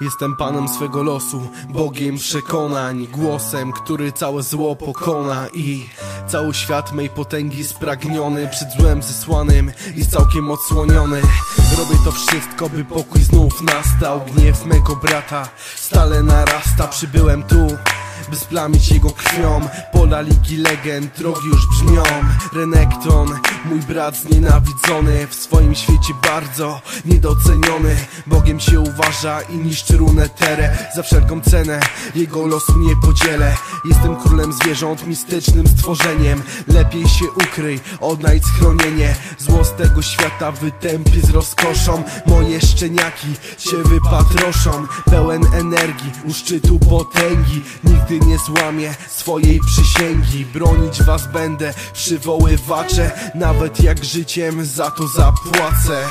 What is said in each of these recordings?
Jestem panem swego losu, Bogiem przekonań Głosem, który całe zło pokona I cały świat mej potęgi spragniony Przed złem zesłanym jest całkiem odsłoniony. Robię to wszystko, by pokój znów nastał. Gniew mego brata stale narasta. Przybyłem tu by splamić jego krwią. Pola ligi legend, drogi już brzmią. Renekton, mój brat znienawidzony W swoim świecie bardzo niedoceniony. Bogiem się uważa i niszczy runeterę. Za wszelką cenę jego losu nie podzielę. Jestem królem zwierząt, mistycznym stworzeniem. Lepiej się ukryj, odnajdź schronienie. Zło z tego świata wytępie z rozkoszą. Moje szczeniaki cię wypatroszą. Pełen energii, u szczytu potęgi. Nigdy nie złamię swojej przysięgi. Bronić was będę, przywoływacze Nawet jak życiem za to zapłacę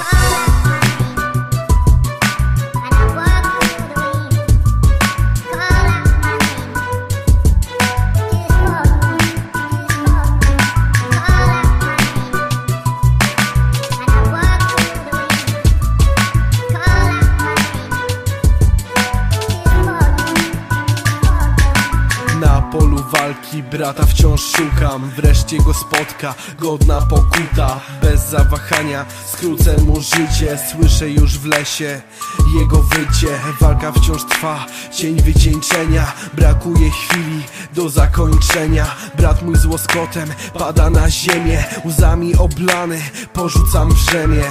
polu walki brata wciąż szukam. Wreszcie go spotka, godna pokuta Bez zawahania. Skrócę mu życie Słyszę już w lesie jego wycie. Walka wciąż trwa, cień wycieńczenia. Brakuje chwili do zakończenia. Brat mój z łoskotem pada na ziemię Łzami oblany porzucam brzemię